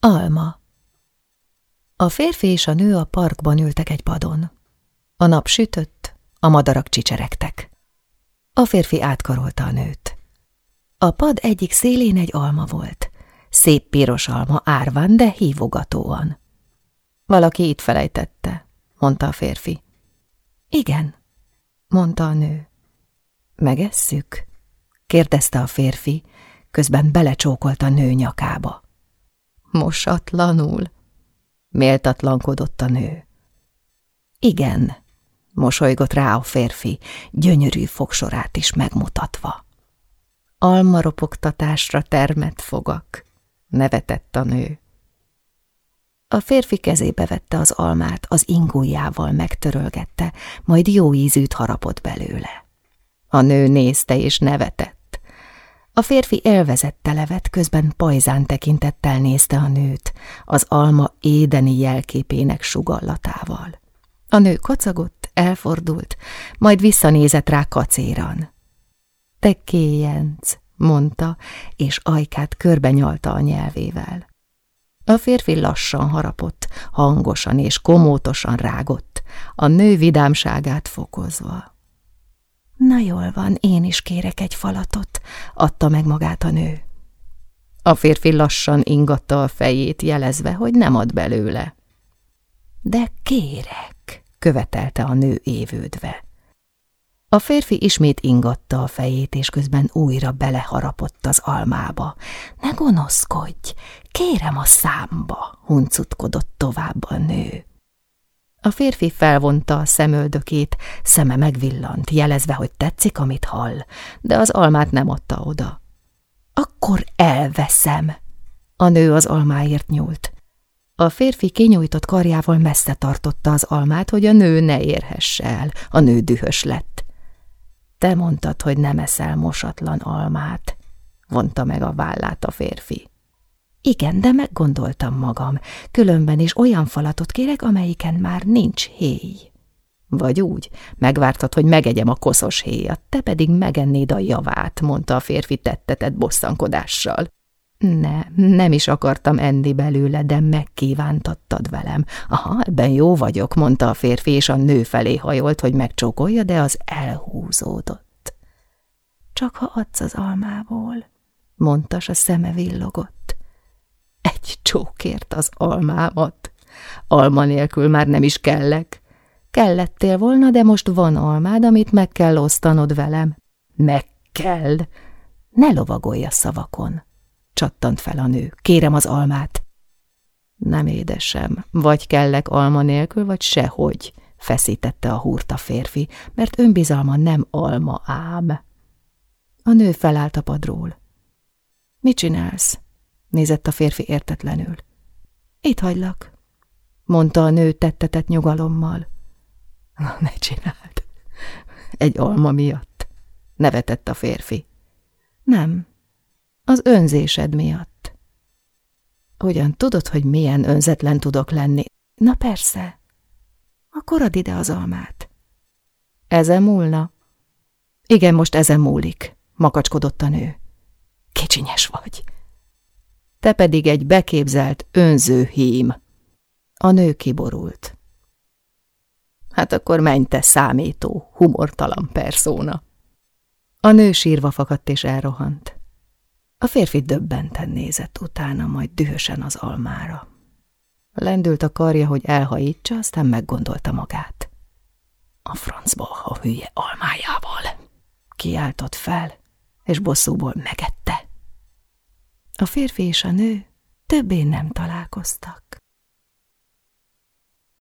Alma A férfi és a nő a parkban ültek egy padon. A nap sütött, a madarak csicseregtek. A férfi átkarolta a nőt. A pad egyik szélén egy alma volt. Szép piros alma, árván, de hívogatóan. Valaki itt felejtette, mondta a férfi. Igen, mondta a nő. Megesszük? kérdezte a férfi, közben belecsókolt a nő nyakába. Mosatlanul? Méltatlankodott a nő. Igen, mosolygott rá a férfi, gyönyörű fogsorát is megmutatva. Almaropogtatásra termett fogak, nevetett a nő. A férfi kezébe vette az almát, az ingújjával megtörölgette, majd jó ízűt harapott belőle. A nő nézte és nevetett. A férfi élvezette levet, közben pajzán tekintettel nézte a nőt, az alma édeni jelképének sugallatával. A nő kacagott, elfordult, majd visszanézett rá kacéran. Te kéjenc, mondta, és ajkát körbenyalta a nyelvével. A férfi lassan harapott, hangosan és komótosan rágott, a nő vidámságát fokozva. Na jól van, én is kérek egy falatot, adta meg magát a nő. A férfi lassan ingatta a fejét, jelezve, hogy nem ad belőle. De kérek, követelte a nő évődve. A férfi ismét ingatta a fejét, és közben újra beleharapott az almába. Ne gonoszkodj, kérem a számba, huncutkodott tovább a nő. A férfi felvonta a szemöldökét, szeme megvillant, jelezve, hogy tetszik, amit hall, de az almát nem adta oda. Akkor elveszem. A nő az almáért nyúlt. A férfi kinyújtott karjával messze tartotta az almát, hogy a nő ne érhesse el. A nő dühös lett. Te mondtad, hogy nem eszel mosatlan almát, vonta meg a vállát a férfi. Igen, de meggondoltam magam, különben is olyan falatot kérek, amelyiken már nincs héj. Vagy úgy, megvártad, hogy megegyem a koszos héjat, te pedig megennéd a javát, mondta a férfi tettetett bosszankodással. Ne, nem is akartam enni belőle, de megkívántattad velem. Aha, ebben jó vagyok, mondta a férfi, és a nő felé hajolt, hogy megcsókolja, de az elhúzódott. Csak ha adsz az almából, mondta, a szeme villogott. Egy csókért az almámat. Alma nélkül már nem is kellek. Kellettél volna, de most van almád, amit meg kell osztanod velem. Meg kell. Ne lovagolj a szavakon csattant fel a nő. Kérem az almát. Nem édesem, vagy kellek alma nélkül, vagy sehogy, feszítette a húrt a férfi, mert önbizalma nem alma ám. A nő felállt a padról. Mit csinálsz? Nézett a férfi értetlenül. Itt hagylak, mondta a nő tettetett nyugalommal. Ne csináld, egy alma miatt, nevetett a férfi. Nem, az önzésed miatt. Hogyan tudod, hogy milyen önzetlen tudok lenni? Na persze. Akkor add ide az almát. Ezen múlna? Igen, most ezen múlik, makacskodott a nő. Kicsinyes vagy. Te pedig egy beképzelt, önző hím. A nő kiborult. Hát akkor menj te számító, humortalan perszóna. A nő sírva fakadt és elrohant. A férfi döbbenten nézett utána, majd dühösen az almára. Lendült a karja, hogy elhajítsa, aztán meggondolta magát. A francba a hülye almájával. Kiáltott fel, és bosszúból megette. A férfi és a nő többé nem találkoztak.